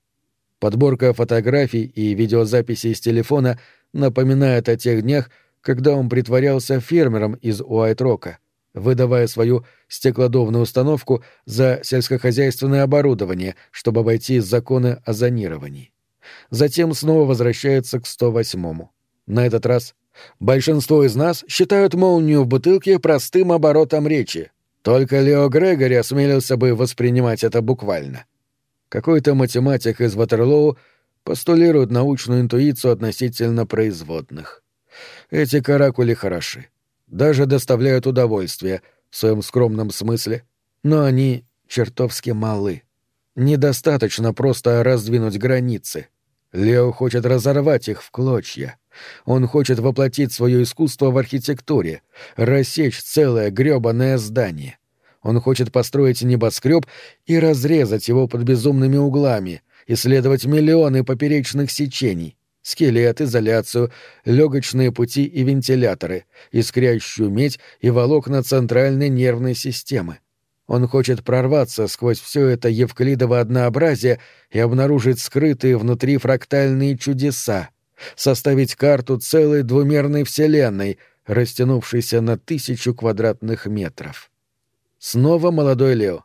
Подборка фотографий и видеозаписей с телефона напоминает о тех днях, когда он притворялся фермером из Уайт-Рока, выдавая свою стеклодувную установку за сельскохозяйственное оборудование, чтобы обойти законы о зонировании. Затем снова возвращается к 108-му. На этот раз большинство из нас считают молнию в бутылке простым оборотом речи. Только Лео Грегори осмелился бы воспринимать это буквально. Какой-то математик из Ватерлоу постулирует научную интуицию относительно производных. Эти каракули хороши. Даже доставляют удовольствие в своем скромном смысле, но они чертовски малы. Недостаточно просто раздвинуть границы. Лео хочет разорвать их в клочья. Он хочет воплотить свое искусство в архитектуре, рассечь целое грёбаное здание. Он хочет построить небоскреб и разрезать его под безумными углами, исследовать миллионы поперечных сечений, скелет, изоляцию, легочные пути и вентиляторы, искрящую медь и волокна центральной нервной системы. Он хочет прорваться сквозь все это евклидово однообразие и обнаружить скрытые внутри фрактальные чудеса, составить карту целой двумерной вселенной, растянувшейся на тысячу квадратных метров. Снова молодой Лео.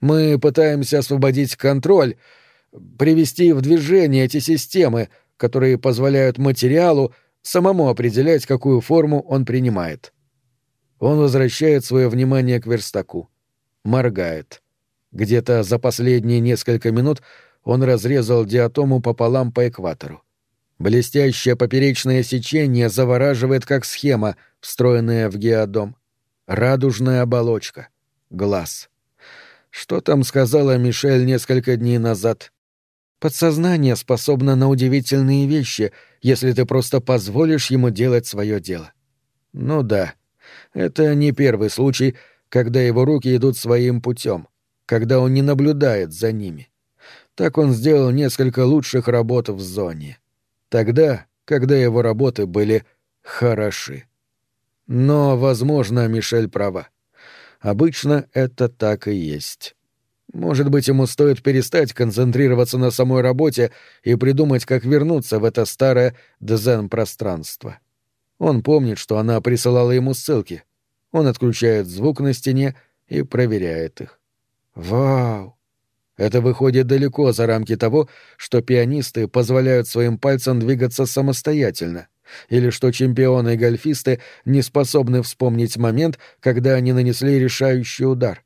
Мы пытаемся освободить контроль, привести в движение эти системы, которые позволяют материалу самому определять, какую форму он принимает. Он возвращает свое внимание к верстаку. Моргает. Где-то за последние несколько минут он разрезал диатому пополам по экватору. Блестящее поперечное сечение завораживает как схема, встроенная в геодом. Радужная оболочка. Глаз. Что там сказала Мишель несколько дней назад? Подсознание способно на удивительные вещи, если ты просто позволишь ему делать свое дело. Ну да, это не первый случай, когда его руки идут своим путем, когда он не наблюдает за ними. Так он сделал несколько лучших работ в зоне. Тогда, когда его работы были хороши. Но, возможно, Мишель права. Обычно это так и есть. Может быть, ему стоит перестать концентрироваться на самой работе и придумать, как вернуться в это старое дзен-пространство. Он помнит, что она присылала ему ссылки. Он отключает звук на стене и проверяет их. Вау! Это выходит далеко за рамки того, что пианисты позволяют своим пальцам двигаться самостоятельно, или что чемпионы и гольфисты не способны вспомнить момент, когда они нанесли решающий удар.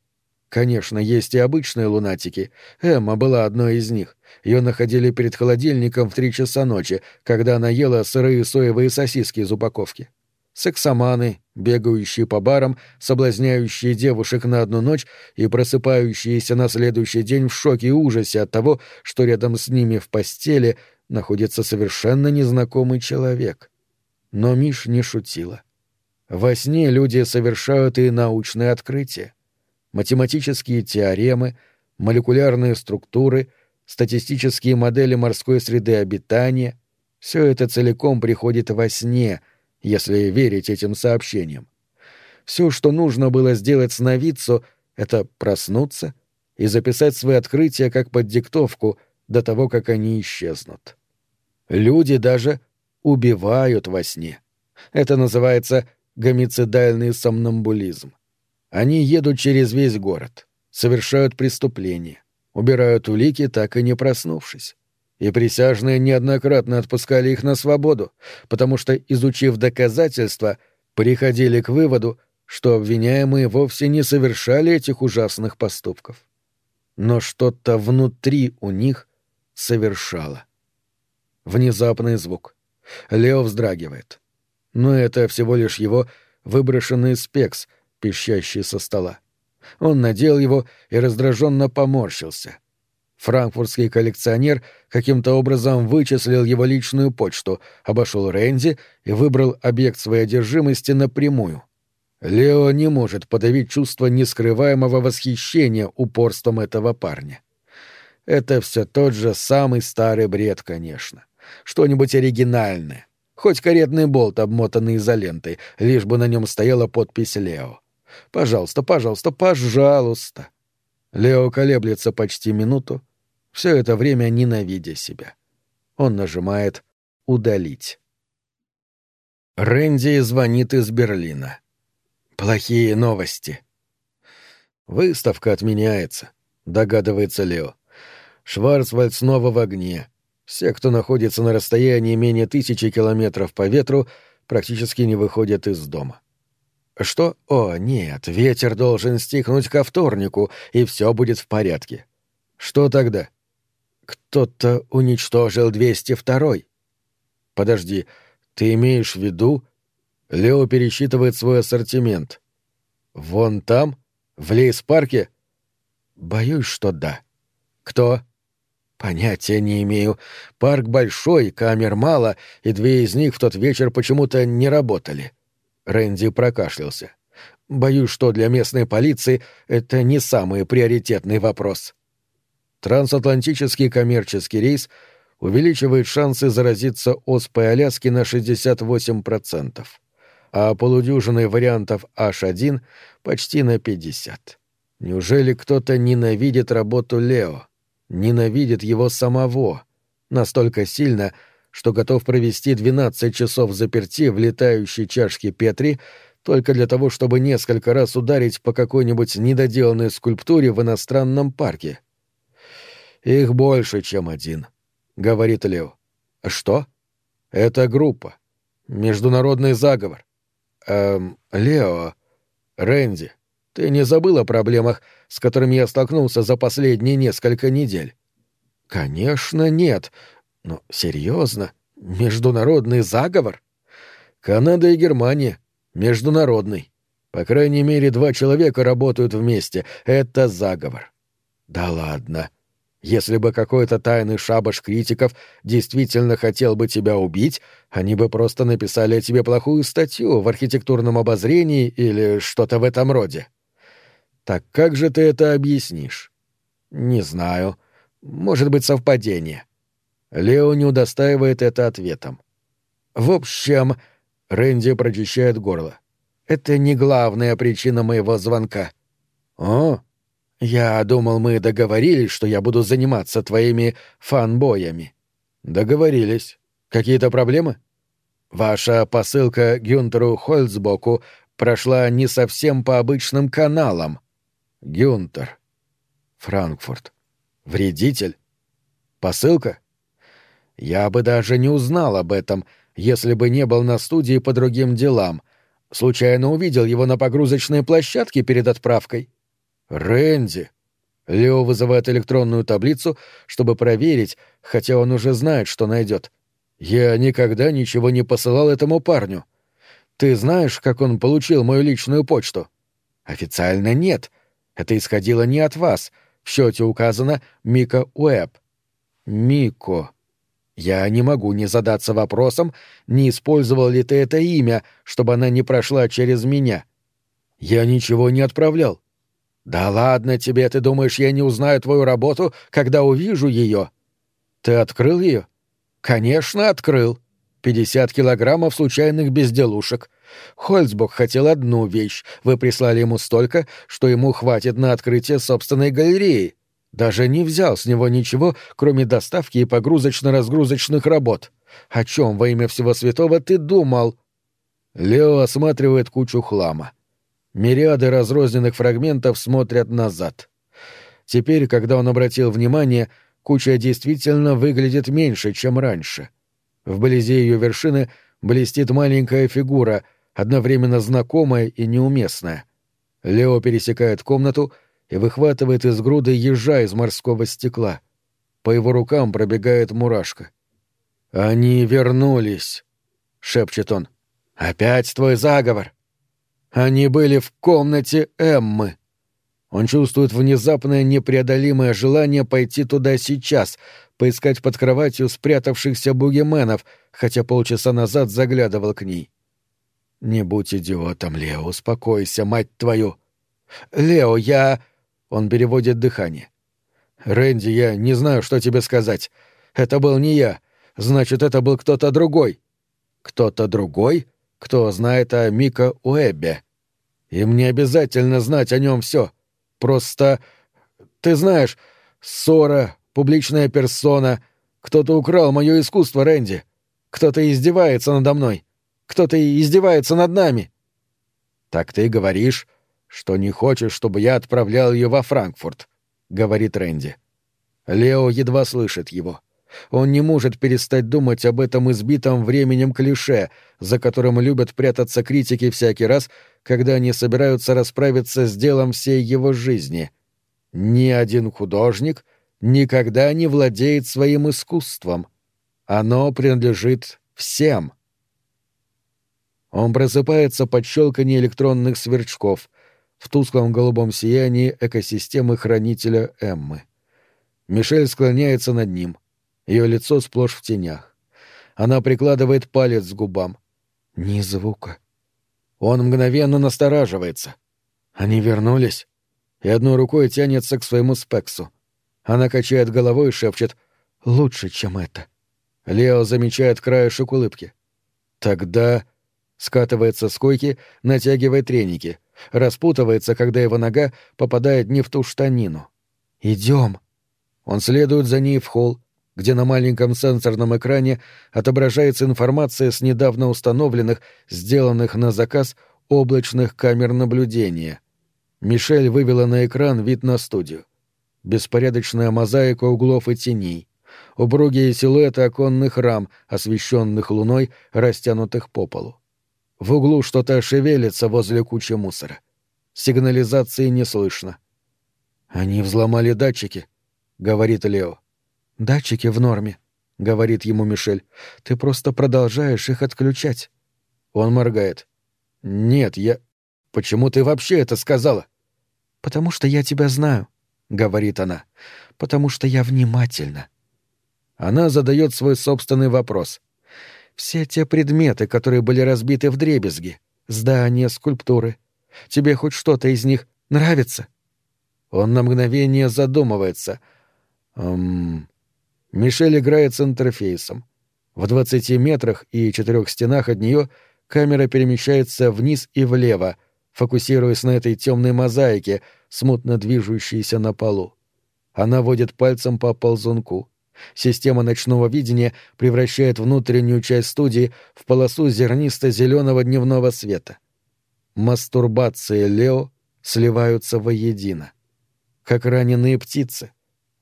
Конечно, есть и обычные лунатики. Эмма была одной из них. Ее находили перед холодильником в три часа ночи, когда она ела сырые соевые сосиски из упаковки. Сексоманы, бегающие по барам, соблазняющие девушек на одну ночь и просыпающиеся на следующий день в шоке и ужасе от того, что рядом с ними в постели находится совершенно незнакомый человек. Но Миш не шутила. Во сне люди совершают и научные открытия математические теоремы, молекулярные структуры, статистические модели морской среды обитания — все это целиком приходит во сне, если верить этим сообщениям. Все, что нужно было сделать сновидцу, это проснуться и записать свои открытия как под диктовку до того, как они исчезнут. Люди даже убивают во сне. Это называется гомицидальный сомнамбулизм. Они едут через весь город, совершают преступления, убирают улики, так и не проснувшись. И присяжные неоднократно отпускали их на свободу, потому что, изучив доказательства, приходили к выводу, что обвиняемые вовсе не совершали этих ужасных поступков. Но что-то внутри у них совершало. Внезапный звук. Лео вздрагивает. Но это всего лишь его выброшенный спекс — пищащий со стола. Он надел его и раздраженно поморщился. Франкфуртский коллекционер каким-то образом вычислил его личную почту, обошел Рэнди и выбрал объект своей одержимости напрямую. Лео не может подавить чувство нескрываемого восхищения упорством этого парня. Это все тот же самый старый бред, конечно. Что-нибудь оригинальное. Хоть каретный болт, обмотанный изолентой, лишь бы на нем стояла подпись Лео. Пожалуйста, пожалуйста, пожалуйста. Лео колеблется почти минуту, все это время ненавидя себя. Он нажимает «Удалить». Рэнди звонит из Берлина. Плохие новости. Выставка отменяется, догадывается Лео. Шварцвальд снова в огне. Все, кто находится на расстоянии менее тысячи километров по ветру, практически не выходят из дома. Что? О, нет, ветер должен стихнуть ко вторнику, и все будет в порядке. Что тогда? Кто-то уничтожил 202-й. Подожди, ты имеешь в виду... Лео пересчитывает свой ассортимент. Вон там? В лейс-парке? Боюсь, что да. Кто? Понятия не имею. Парк большой, камер мало, и две из них в тот вечер почему-то не работали. Рэнди прокашлялся. Боюсь, что для местной полиции это не самый приоритетный вопрос. Трансатлантический коммерческий рейс увеличивает шансы заразиться оспой Аляски на 68%, а полудюжиной вариантов H1 почти на 50%. Неужели кто-то ненавидит работу Лео? Ненавидит его самого? Настолько сильно, что готов провести 12 часов заперти в летающей чашке Петри только для того, чтобы несколько раз ударить по какой-нибудь недоделанной скульптуре в иностранном парке. Их больше, чем один, говорит Лео. Что? Это группа. Международный заговор. Эм, Лео, Рэнди, ты не забыл о проблемах, с которыми я столкнулся за последние несколько недель? Конечно, нет. Но серьезно, международный заговор? Канада и Германия. Международный. По крайней мере, два человека работают вместе. Это заговор. Да ладно. Если бы какой-то тайный шабаш критиков действительно хотел бы тебя убить, они бы просто написали о тебе плохую статью в архитектурном обозрении или что-то в этом роде. Так как же ты это объяснишь? Не знаю. Может быть, совпадение. Лео не удостаивает это ответом. В общем, Рэнди прочищает горло. Это не главная причина моего звонка. О, «Я думал, мы договорились, что я буду заниматься твоими фанбоями». «Договорились. Какие-то проблемы?» «Ваша посылка Гюнтеру Хольцбоку прошла не совсем по обычным каналам». «Гюнтер. Франкфурт. Вредитель? Посылка?» «Я бы даже не узнал об этом, если бы не был на студии по другим делам. Случайно увидел его на погрузочной площадке перед отправкой». «Рэнди!» Лео вызывает электронную таблицу, чтобы проверить, хотя он уже знает, что найдет. «Я никогда ничего не посылал этому парню. Ты знаешь, как он получил мою личную почту?» «Официально нет. Это исходило не от вас. В счете указано Мика Уэб». «Мико», я не могу не задаться вопросом, не использовал ли ты это имя, чтобы она не прошла через меня. Я ничего не отправлял. «Да ладно тебе, ты думаешь, я не узнаю твою работу, когда увижу ее?» «Ты открыл ее?» «Конечно, открыл. Пятьдесят килограммов случайных безделушек. Хольцбок хотел одну вещь, вы прислали ему столько, что ему хватит на открытие собственной галереи. Даже не взял с него ничего, кроме доставки и погрузочно-разгрузочных работ. О чем во имя всего святого ты думал?» Лео осматривает кучу хлама. Мириады разрозненных фрагментов смотрят назад. Теперь, когда он обратил внимание, куча действительно выглядит меньше, чем раньше. Вблизи ее вершины блестит маленькая фигура, одновременно знакомая и неуместная. Лео пересекает комнату и выхватывает из груды ежа из морского стекла. По его рукам пробегает мурашка. «Они вернулись», — шепчет он. «Опять твой заговор!» Они были в комнате Эммы. Он чувствует внезапное непреодолимое желание пойти туда сейчас, поискать под кроватью спрятавшихся бугименов, хотя полчаса назад заглядывал к ней. «Не будь идиотом, Лео, успокойся, мать твою!» «Лео, я...» Он переводит дыхание. «Рэнди, я не знаю, что тебе сказать. Это был не я. Значит, это был кто-то другой». «Кто-то другой? Кто знает о Мика Уэббе?» «Им не обязательно знать о нем все. Просто... Ты знаешь, ссора, публичная персона. Кто-то украл мое искусство, Рэнди. Кто-то издевается надо мной. Кто-то издевается над нами». «Так ты говоришь, что не хочешь, чтобы я отправлял ее во Франкфурт», — говорит Рэнди. Лео едва слышит его. Он не может перестать думать об этом избитом временем клише, за которым любят прятаться критики всякий раз, когда они собираются расправиться с делом всей его жизни. Ни один художник никогда не владеет своим искусством. Оно принадлежит всем. Он просыпается под щелканье электронных сверчков в тусклом голубом сиянии экосистемы хранителя Эммы. Мишель склоняется над ним. Ее лицо сплошь в тенях. Она прикладывает палец к губам. Ни звука. Он мгновенно настораживается. Они вернулись, и одной рукой тянется к своему спексу. Она качает головой и шепчет «Лучше, чем это». Лео замечает краешек улыбки. Тогда скатывается с койки, натягивает треники, распутывается, когда его нога попадает не в ту штанину. «Идем». Он следует за ней в холл, где на маленьком сенсорном экране отображается информация с недавно установленных, сделанных на заказ, облачных камер наблюдения. Мишель вывела на экран вид на студию. Беспорядочная мозаика углов и теней, убругие силуэты оконных рам, освещенных луной, растянутых по полу. В углу что-то шевелится возле кучи мусора. Сигнализации не слышно. «Они взломали датчики», — говорит Лео. «Датчики в норме», — говорит ему Мишель. «Ты просто продолжаешь их отключать». Он моргает. «Нет, я... Почему ты вообще это сказала?» «Потому что я тебя знаю», — говорит она. «Потому что я внимательна». Она задает свой собственный вопрос. «Все те предметы, которые были разбиты в дребезги, здания, скульптуры, тебе хоть что-то из них нравится?» Он на мгновение задумывается. «Эм, Мишель играет с интерфейсом. В 20 метрах и четырех стенах от нее камера перемещается вниз и влево, фокусируясь на этой темной мозаике, смутно движущейся на полу. Она водит пальцем по ползунку. Система ночного видения превращает внутреннюю часть студии в полосу зернисто-зеленого дневного света. Мастурбация Лео сливаются воедино. Как раненые птицы —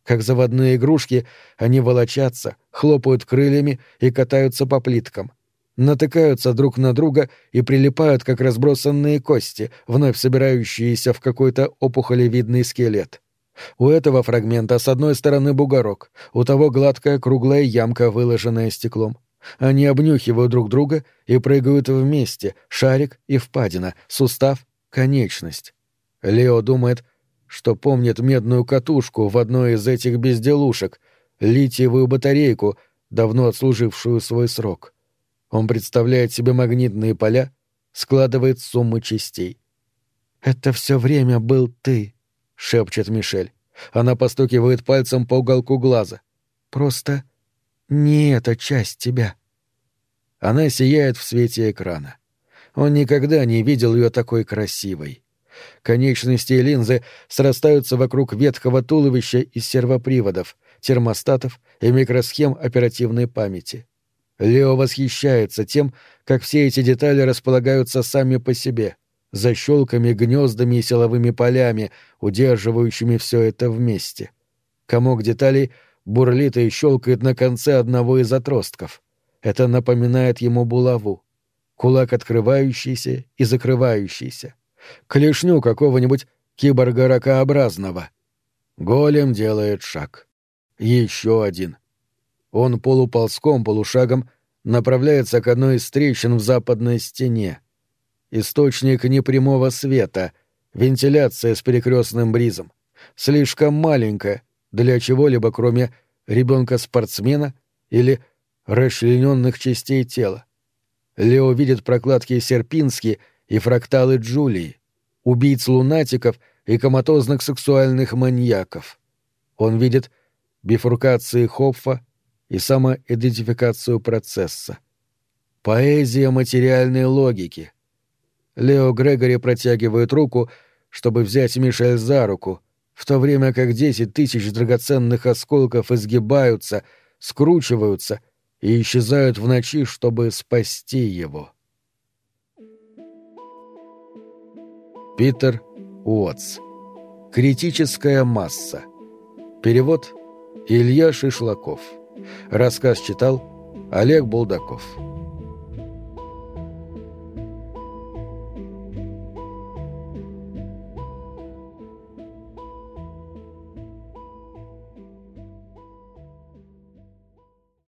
как заводные игрушки, они волочатся, хлопают крыльями и катаются по плиткам. Натыкаются друг на друга и прилипают, как разбросанные кости, вновь собирающиеся в какой-то опухолевидный скелет. У этого фрагмента с одной стороны бугорок, у того гладкая круглая ямка, выложенная стеклом. Они обнюхивают друг друга и прыгают вместе, шарик и впадина, сустав, конечность. Лео думает, что помнит медную катушку в одной из этих безделушек, литиевую батарейку, давно отслужившую свой срок. Он представляет себе магнитные поля, складывает суммы частей. «Это все время был ты», — шепчет Мишель. Она постукивает пальцем по уголку глаза. «Просто не эта часть тебя». Она сияет в свете экрана. Он никогда не видел ее такой красивой. Конечности и линзы срастаются вокруг ветхого туловища из сервоприводов, термостатов и микросхем оперативной памяти. Лео восхищается тем, как все эти детали располагаются сами по себе, защелками, гнездами и силовыми полями, удерживающими все это вместе. Комок деталей бурлит и щелкает на конце одного из отростков. Это напоминает ему булаву. Кулак открывающийся и закрывающийся клешню какого-нибудь киборга-ракообразного. Голем делает шаг. Еще один. Он полуползком, полушагом направляется к одной из трещин в западной стене. Источник непрямого света, Вентиляция с перекрестным бризом. Слишком маленькая для чего-либо, кроме ребенка-спортсмена или расчлененных частей тела. Лео видит прокладки Серпински и фракталы Джулии, убийц-лунатиков и коматозных сексуальных маньяков. Он видит бифуркации Хопфа и самоидентификацию процесса. Поэзия материальной логики. Лео Грегори протягивает руку, чтобы взять Мишель за руку, в то время как десять тысяч драгоценных осколков изгибаются, скручиваются и исчезают в ночи, чтобы спасти его. Питер Уотс. Критическая масса. Перевод Илья Шишлаков. Рассказ читал Олег Булдаков.